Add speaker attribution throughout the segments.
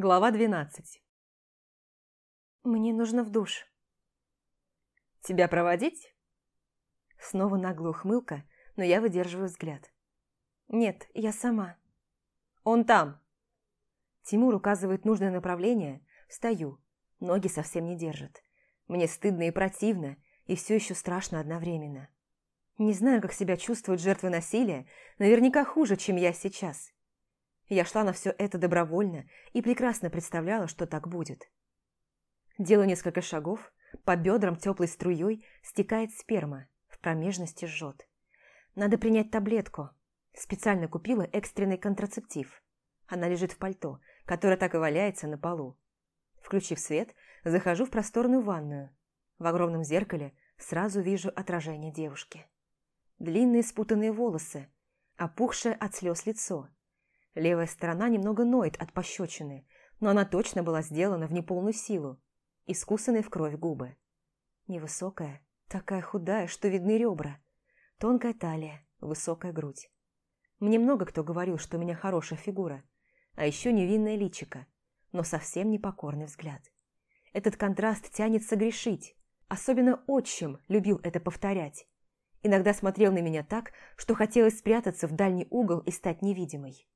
Speaker 1: Глава 12
Speaker 2: «Мне нужно в душ».
Speaker 1: «Тебя проводить?»
Speaker 2: Снова наглая ухмылка, но я выдерживаю взгляд. «Нет, я сама».
Speaker 1: «Он там!»
Speaker 2: Тимур указывает нужное направление, встаю, ноги совсем не держат. Мне стыдно и противно, и все еще страшно одновременно. Не знаю, как себя чувствует жертва насилия, наверняка хуже, чем я сейчас. Я шла на все это добровольно и прекрасно представляла, что так будет. Делаю несколько шагов, по бедрам теплой струей стекает сперма, в промежности жжет. Надо принять таблетку. Специально купила экстренный контрацептив. Она лежит в пальто, которое так и валяется на полу. Включив свет, захожу в просторную ванную. В огромном зеркале сразу вижу отражение девушки. Длинные спутанные волосы, опухшее от слез лицо – Левая сторона немного ноет от пощечины, но она точно была сделана в неполную силу. Искусанные в кровь губы. Невысокая, такая худая, что видны ребра. Тонкая талия, высокая грудь. Мне много кто говорил, что у меня хорошая фигура, а еще невинное личико, но совсем непокорный взгляд. Этот контраст тянет согрешить. Особенно отчим любил это повторять. Иногда смотрел на меня так, что хотелось спрятаться в дальний угол и стать невидимой.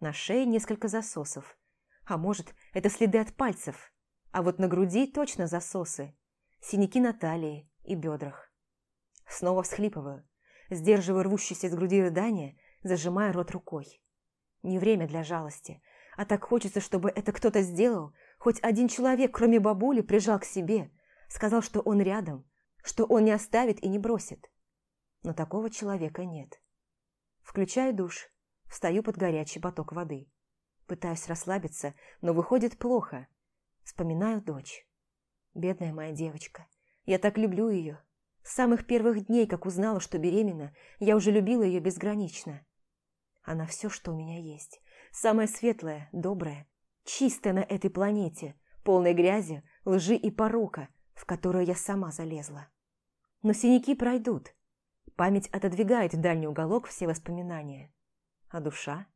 Speaker 2: На шее несколько засосов. А может, это следы от пальцев. А вот на груди точно засосы. Синяки на талии и бедрах. Снова всхлипываю. Сдерживаю рвущееся из груди рыдание, зажимая рот рукой. Не время для жалости. А так хочется, чтобы это кто-то сделал. Хоть один человек, кроме бабули, прижал к себе. Сказал, что он рядом. Что он не оставит и не бросит. Но такого человека нет. Включаю душ Встаю под горячий поток воды. Пытаюсь расслабиться, но выходит плохо. Вспоминаю дочь. Бедная моя девочка. Я так люблю ее. С самых первых дней, как узнала, что беременна, я уже любила ее безгранично. Она все, что у меня есть. Самое светлое, доброе, чистое на этой планете, полной грязи, лжи и порока, в которую я сама залезла. Но синяки пройдут. Память отодвигает в дальний уголок все воспоминания. А душа?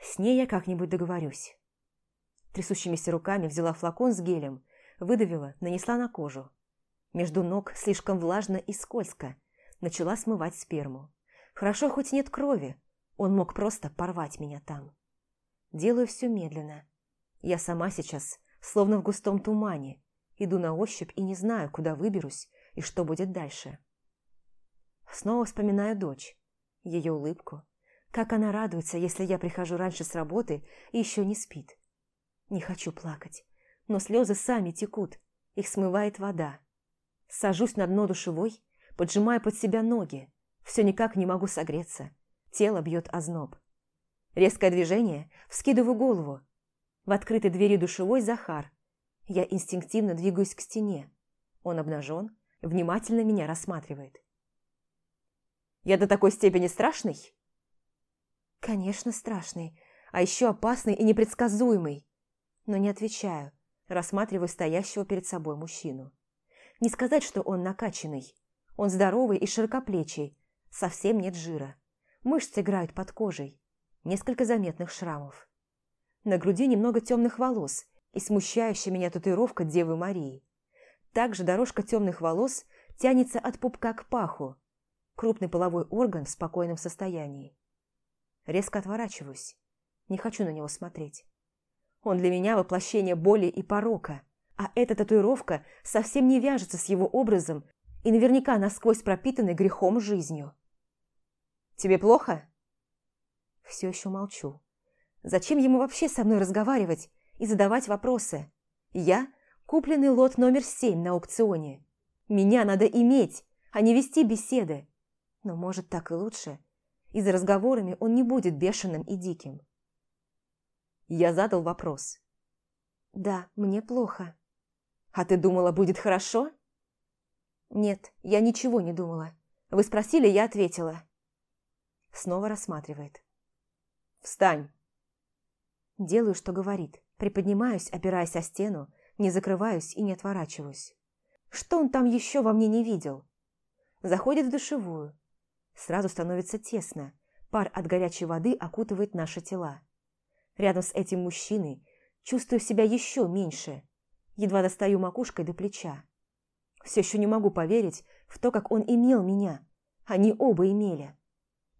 Speaker 2: С ней я как-нибудь договорюсь. Трясущимися руками взяла флакон с гелем, выдавила, нанесла на кожу. Между ног слишком влажно и скользко. Начала смывать сперму. Хорошо, хоть нет крови. Он мог просто порвать меня там. Делаю все медленно. Я сама сейчас, словно в густом тумане, иду на ощупь и не знаю, куда выберусь и что будет дальше. Снова вспоминаю дочь, ее улыбку, как она радуется, если я прихожу раньше с работы и еще не спит. Не хочу плакать, но слезы сами текут, их смывает вода. Сажусь на дно душевой, поджимаю под себя ноги. Все никак не могу согреться. Тело бьет озноб. Резкое движение, вскидываю голову. В открытой двери душевой Захар. Я инстинктивно двигаюсь к стене. Он обнажен, внимательно меня рассматривает. «Я до такой степени страшный?» Конечно, страшный, а еще опасный и непредсказуемый. Но не отвечаю, рассматриваю стоящего перед собой мужчину. Не сказать, что он накачанный. Он здоровый и широкоплечий, совсем нет жира. Мышцы играют под кожей, несколько заметных шрамов. На груди немного темных волос и смущающая меня татуировка Девы Марии. Также дорожка темных волос тянется от пупка к паху. Крупный половой орган в спокойном состоянии. Резко отворачиваюсь. Не хочу на него смотреть. Он для меня воплощение боли и порока, а эта татуировка совсем не вяжется с его образом и наверняка насквозь пропитанной грехом жизнью. «Тебе плохо?» Все еще молчу. Зачем ему вообще со мной разговаривать и задавать вопросы? Я – купленный лот номер семь на аукционе. Меня надо иметь, а не вести беседы. Но может так и лучше – и за разговорами он не будет бешеным и диким. Я задал вопрос. «Да, мне плохо». «А ты думала, будет хорошо?» «Нет, я ничего не думала. Вы спросили, я ответила». Снова рассматривает. «Встань!» Делаю, что говорит. Приподнимаюсь, опираясь о стену, не закрываюсь и не отворачиваюсь. Что он там еще во мне не видел? Заходит в душевую, Сразу становится тесно. Пар от горячей воды окутывает наши тела. Рядом с этим мужчиной чувствую себя еще меньше. Едва достаю макушкой до плеча. Все еще не могу поверить в то, как он имел меня. Они оба имели.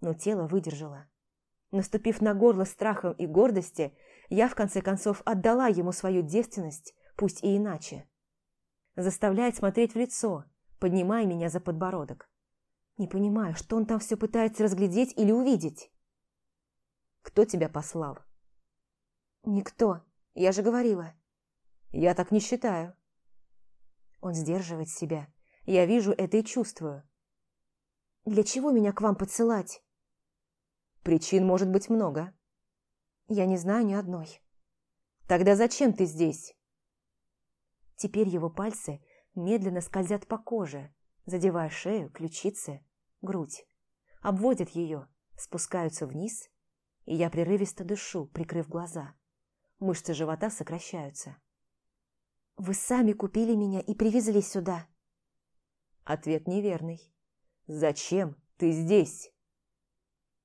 Speaker 2: Но тело выдержало. Наступив на горло страхом и гордости, я в конце концов отдала ему свою девственность, пусть и иначе. Заставляет смотреть в лицо, поднимая меня за подбородок. Не понимаю, что он там все пытается разглядеть или увидеть.
Speaker 1: Кто тебя послал?
Speaker 2: Никто, я же говорила.
Speaker 1: Я так не считаю.
Speaker 2: Он сдерживает себя. Я вижу это и чувствую. Для чего меня к вам подсылать?
Speaker 1: Причин может быть много.
Speaker 2: Я не знаю ни одной.
Speaker 1: Тогда зачем ты здесь?
Speaker 2: Теперь его пальцы медленно скользят по коже, задевая шею, ключицы, грудь. Обводят ее, спускаются вниз, и я прерывисто дышу, прикрыв глаза. Мышцы живота сокращаются. «Вы сами купили меня и привезли сюда».
Speaker 1: Ответ неверный. «Зачем ты здесь?»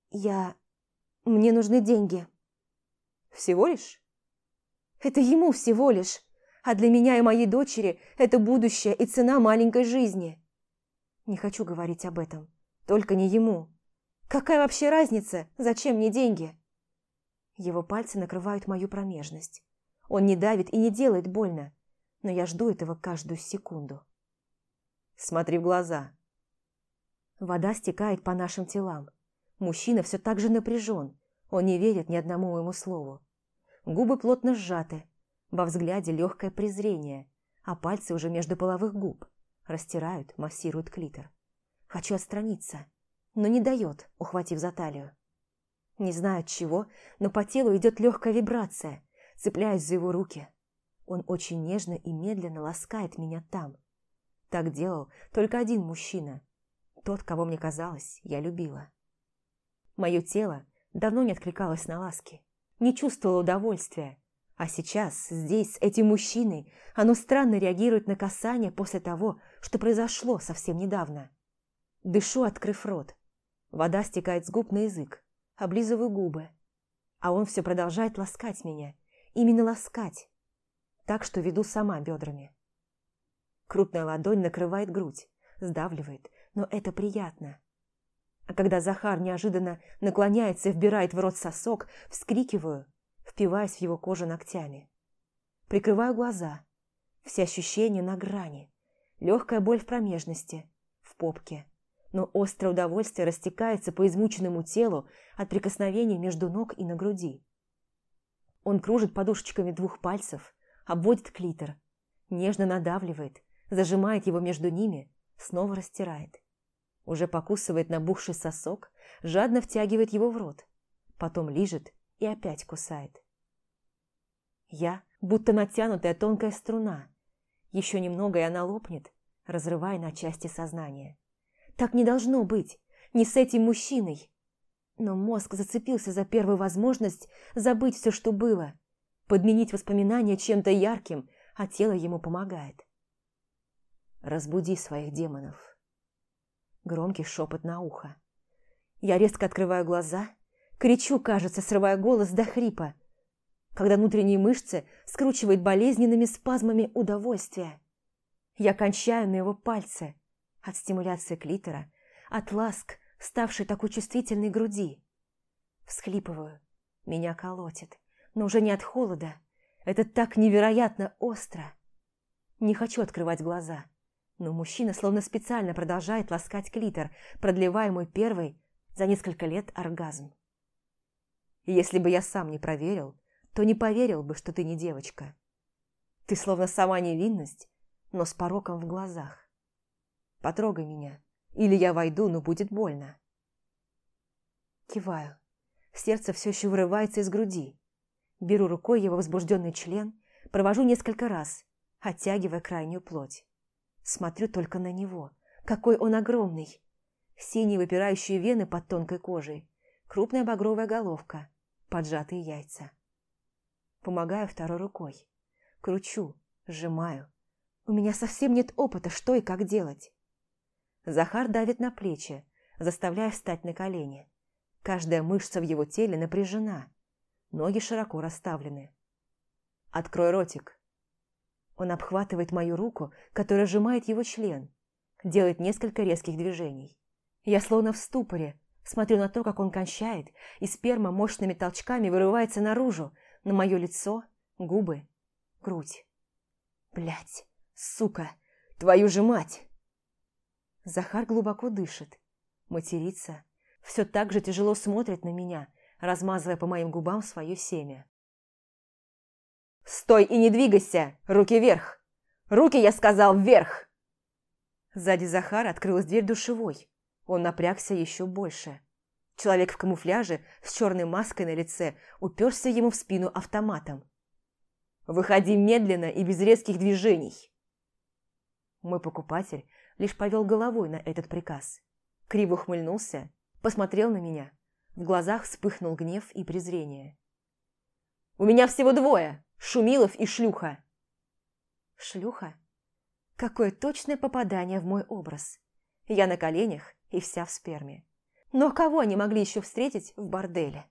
Speaker 2: «Я... Мне нужны деньги».
Speaker 1: «Всего лишь?»
Speaker 2: «Это ему всего лишь, а для меня и моей дочери это будущее и цена маленькой жизни». Не хочу говорить об этом, только не ему. Какая вообще разница, зачем мне деньги? Его пальцы накрывают мою промежность. Он не давит и не делает больно, но я жду этого каждую секунду.
Speaker 1: Смотри в глаза.
Speaker 2: Вода стекает по нашим телам. Мужчина все так же напряжен. Он не верит ни одному моему слову. Губы плотно сжаты. Во взгляде легкое презрение, а пальцы уже между половых губ. Растирают, массируют клитор. Хочу отстраниться, но не дает, ухватив за талию. Не знаю от чего, но по телу идет легкая вибрация. Цепляюсь за его руки. Он очень нежно и медленно ласкает меня там. Так делал только один мужчина. Тот, кого мне казалось, я любила. Мое тело давно не откликалось на ласки, не чувствовало удовольствия. А сейчас, здесь, с этим мужчиной, оно странно реагирует на касание после того, что произошло совсем недавно. Дышу, открыв рот. Вода стекает с губ на язык, облизываю губы. А он все продолжает ласкать меня. Именно ласкать. Так что веду сама бедрами. Крупная ладонь накрывает грудь, сдавливает, но это приятно. А когда Захар неожиданно наклоняется и вбирает в рот сосок, вскрикиваю, впиваясь в его кожу ногтями. Прикрываю глаза. Все ощущения на грани. Легкая боль в промежности, в попке. Но острое удовольствие растекается по измученному телу от прикосновений между ног и на груди. Он кружит подушечками двух пальцев, обводит клитор, нежно надавливает, зажимает его между ними, снова растирает уже покусывает набухший сосок, жадно втягивает его в рот, потом лижет и опять кусает. Я, будто натянутая тонкая струна. Еще немного, и она лопнет, разрывая на части сознание. Так не должно быть, не с этим мужчиной. Но мозг зацепился за первую возможность забыть все, что было, подменить воспоминания чем-то ярким, а тело ему помогает. Разбуди своих демонов. Громкий шепот на ухо. Я резко открываю глаза, кричу, кажется, срывая голос до хрипа, когда внутренние мышцы скручивают болезненными спазмами удовольствия. Я кончаю на его пальце от стимуляции клитора, от ласк, ставшей такой чувствительной груди. Всхлипываю, меня колотит, но уже не от холода. Это так невероятно остро. Не хочу открывать глаза. Но мужчина словно специально продолжает ласкать клитор, продлевая мой первый за несколько лет оргазм. Если бы я сам не проверил, то не поверил бы, что ты не девочка. Ты словно сама невинность, но с пороком в глазах. Потрогай меня, или я войду, но будет больно. Киваю. Сердце все еще вырывается из груди. Беру рукой его возбужденный член, провожу несколько раз, оттягивая крайнюю плоть. Смотрю только на него. Какой он огромный. Синие выпирающие вены под тонкой кожей. Крупная багровая головка. Поджатые яйца. Помогаю второй рукой. Кручу, сжимаю. У меня совсем нет опыта, что и как делать. Захар давит на плечи, заставляя встать на колени. Каждая мышца в его теле напряжена. Ноги широко расставлены.
Speaker 1: Открой ротик. Он обхватывает мою руку, которая сжимает его член, делает несколько резких движений. Я словно в ступоре, смотрю на то, как он кончает, и сперма мощными толчками вырывается наружу, на мое лицо, губы, грудь. Блять, сука, твою же мать! Захар глубоко дышит, матерится, все так же тяжело смотрит на меня, размазывая по моим губам свое семя. «Стой и не двигайся! Руки вверх! Руки, я сказал, вверх!» Сзади Захара открылась дверь душевой. Он напрягся еще больше. Человек в камуфляже с черной маской на лице уперся ему в спину автоматом. «Выходи медленно и без резких движений!» Мой покупатель лишь повел головой на этот приказ. Криво ухмыльнулся, посмотрел на меня. В глазах вспыхнул гнев и презрение. «У меня всего двое!» Шумилов и шлюха. Шлюха? Какое точное попадание в мой образ. Я на коленях и вся в сперме. Но кого они могли еще встретить в борделе?